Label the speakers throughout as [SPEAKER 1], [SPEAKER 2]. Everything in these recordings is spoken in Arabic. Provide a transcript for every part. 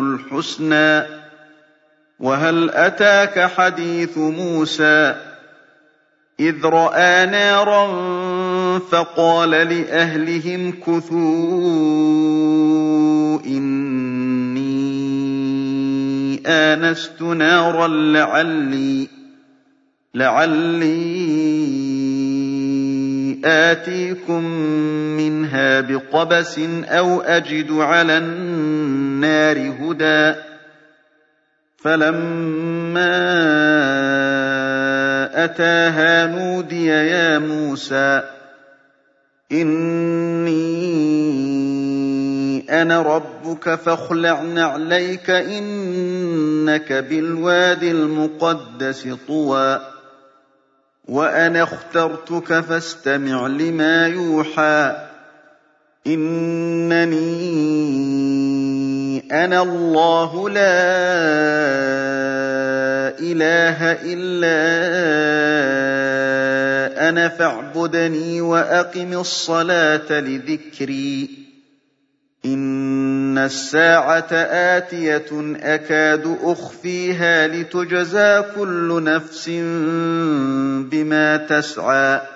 [SPEAKER 1] الحسنى وهل أتاك حديث موسى إذ رأى نارا فقال لأهلهم كثوا إني آنست نارا لعلي لعلي آتيكم منها بقبس أو أجد على النار هدى فلما أتاها نودي يا موسى إني أنا ربك فاخلع نعليك إنك بالواد المقدس طوى وأنا اخترتك فاستمع لما يوحى إنني أنا الله لا إله إلا أنا فاعبدني وأقم الصلاة لذكري. إن الساعة آتية أكاد أخفيها لتجزى كل نفس بما تسعى.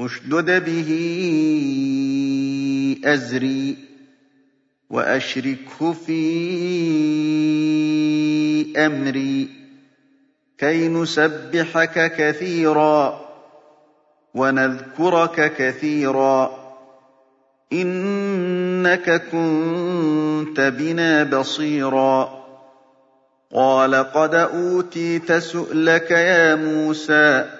[SPEAKER 1] أشدد به أزري وأشركه في أمري كَيْ نُسَبِّحَكَ كَثِيرًا وَنَذْكُرَكَ كَثِيرًا إِنَّكَ كُنتَ بِنَا بَصِيرًا قَالَ قَدْ أُوتِيتَ سُؤْلَكَ يَا مُوسَىٰ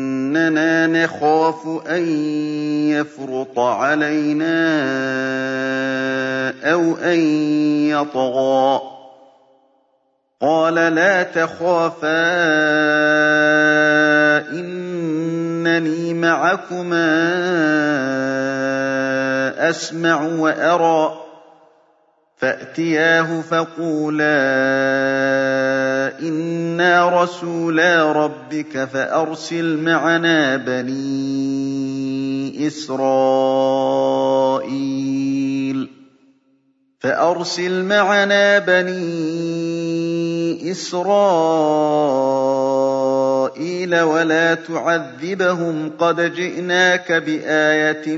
[SPEAKER 1] إننا نخاف أن يفرط علينا أو أن يطغى. قال لا تخافا إنني معكما أسمع وأرى. فأتياه فقولا إنا رسولا ربك فأرسل معنا بني إسرائيل فأرسل معنا بني إسرائيل ولا تعذبهم قد جئناك بآية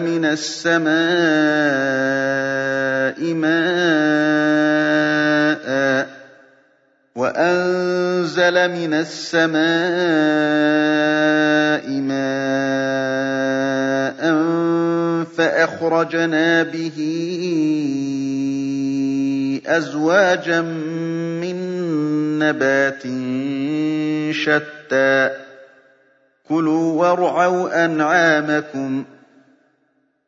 [SPEAKER 1] من السماء ماء وأنزل من السماء ماء فأخرجنا به أزواجا من نبات شتى. كلوا وارعوا أنعامكم.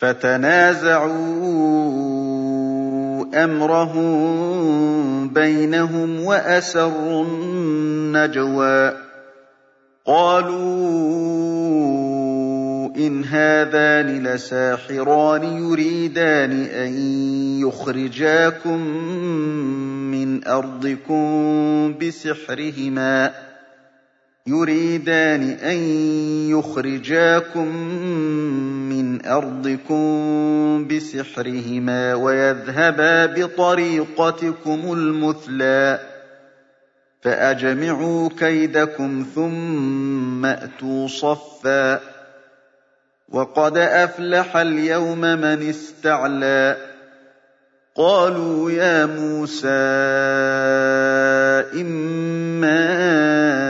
[SPEAKER 1] فَتَنَازَعُوا أَمْرَهُم بَيْنَهُمْ وَأَسَرُّوا النَّجْوَىٰ. قَالُوا إِنْ هَٰذَانِ لَسَاحِرَانِ يُرِيدَانِ أَن يُخْرِجَاكُم مِّنْ أَرْضِكُم بِسِحْرِهِمَا. يُرِيدَانِ أَن يُخْرِجَاكُم مِّنْ أَرْضِكُم بِسِحْرِهِمَا وَيَذْهَبَا بِطَرِيقَتِكُمُ الْمُثْلَىٰ فَأَجْمِعُوا كَيْدَكُمْ ثُمَّ ائْتُوا صَفًّا ۚ وَقَدْ أَفْلَحَ الْيَوْمَ مَنِ اسْتَعْلَىٰ قَالُوا يَا مُوسَىٰ إِمَّا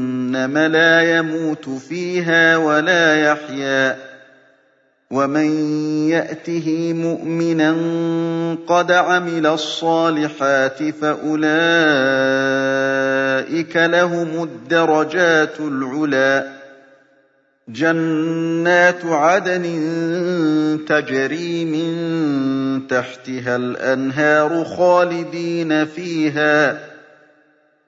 [SPEAKER 1] لَا يَمُوتُ فِيهَا وَلَا يَحْيَىٰ وَمَن يَأْتِهِ مُؤْمِنًا قَدْ عَمِلَ الصَّالِحَاتِ فَأُولَٰئِكَ لَهُمُ الدَّرَجَاتُ الْعُلَىٰ جَنَّاتُ عَدْنٍ تَجْرِي مِن تَحْتِهَا الْأَنْهَارُ خَالِدِينَ فِيهَا ۚ.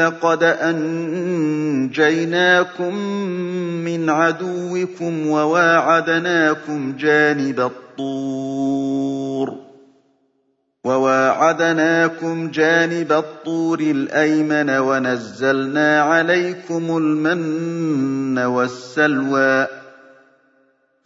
[SPEAKER 1] قد أنجيناكم من عدوكم وواعدناكم جانب الطور وواعدناكم جانب الطور الأيمن ونزلنا عليكم المن والسلوى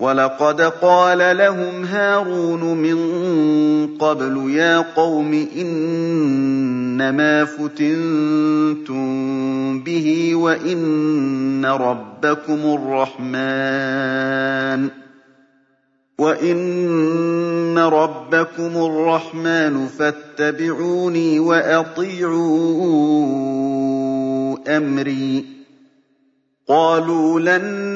[SPEAKER 1] وَلَقَدْ قَالَ لَهُمْ هَارُونُ مِن قَبْلُ يَا قَوْمِ إِنَّمَا فُتِنتُم بِهِ وَإِنَّ رَبَّكُمُ الرَّحْمَٰنُ وَإِنَّ رَبَّكُمُ الرَّحْمَٰنُ فَاتَّبِعُونِي وَأَطِيعُوا أَمْرِي. قَالُوا لَن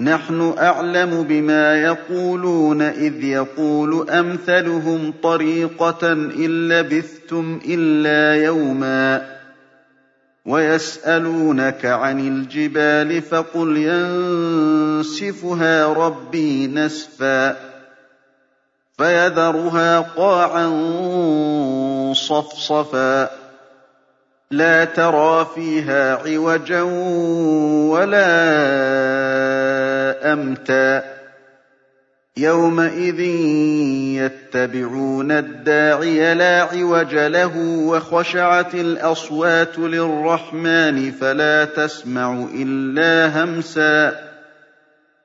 [SPEAKER 1] نَّحْنُ أَعْلَمُ بِمَا يَقُولُونَ إِذْ يَقُولُ أَمْثَلُهُمْ طَرِيقَةً إِن لَّبِثْتُمْ إِلَّا يَوْمًا وَيَسْأَلُونَكَ عَنِ الْجِبَالِ فَقُلْ يَنسِفُهَا رَبِّي نَسْفًا فَيَذَرُهَا قَاعًا صَفْصَفًا لَّا تَرَىٰ فِيهَا عِوَجًا وَلَا أَمْتًا يَوْمَئِذٍ يَتَّبِعُونَ الدَّاعِيَ لَا عِوَجَ لَهُ وَخَشَعَتِ الْأَصْوَاتُ لِلرَّحْمَٰنِ فَلَا تَسْمَعُ إِلَّا هَمْسًا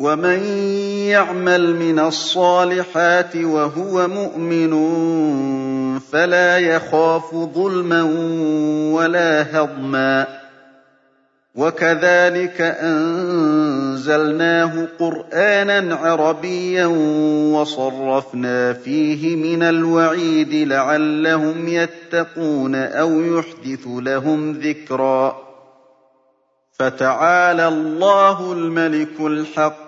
[SPEAKER 1] وَمَن يَعْمَلْ مِنَ الصَّالِحَاتِ وَهُوَ مُؤْمِنٌ فَلَا يَخَافُ ظُلْمًا وَلَا هَضْمًا وَكَذَٰلِكَ أَنزَلْنَاهُ قُرْآنًا عَرَبِيًّا وَصَرَّفْنَا فِيهِ مِنَ الْوَعِيدِ لَعَلَّهُمْ يَتَّقُونَ أَوْ يُحْدِثُ لَهُمْ ذِكْرًا فَتَعَالَى اللَّهُ الْمَلِكُ الْحَقُّ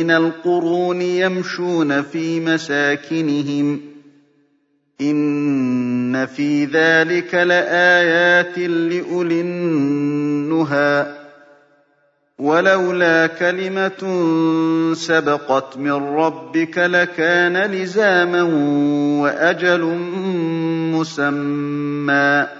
[SPEAKER 1] مِّنَ الْقُرُونِ يَمْشُونَ فِي مَسَاكِنِهِمْ ۗ. إِنَّ فِي ذَٰلِكَ لَآيَاتٍ لِّأُولِي النُّهَىٰ. وَلَوْلَا كَلِمَةٌ سَبَقَتْ مِن رَّبِّكَ لَكَانَ لِزَامًا وَأَجَلٌ مُّسَمًّى.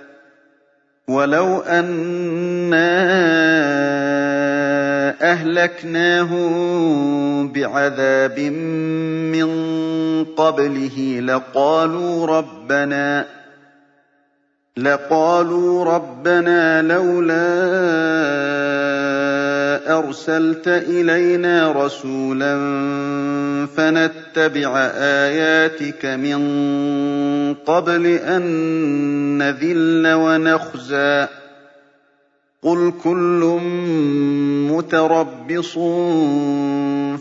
[SPEAKER 1] وَلَوْ أَنَّا أَهْلَكْنَاهُم بِعَذَابٍ مِّن قَبْلِهِ لَقَالُوا رَبَّنَا لقالوا رَبَّنَا لَوْلَا أَرْسَلْتَ إِلَيْنَا رَسُولًا فَنَتَّبِعَ آيَاتِكَ مِن قَبْلِ أَن نَّذِلَّ وَنَخْزَىٰ. قُلْ كُلٌّ مُّتَرَبِّصٌ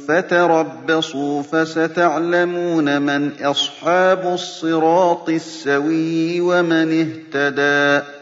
[SPEAKER 1] فَتَرَبَّصُوا فَسَتَعْلَمُونَ مَنْ أَصْحَابُ الصِّرَاطِ السَّوِيِّ وَمَنِ اهْتَدَىٰ.